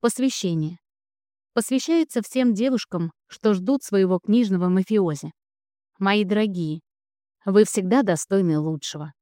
Посвящение. Посвящается всем девушкам, что ждут своего книжного мафиози. Мои дорогие, вы всегда достойны лучшего.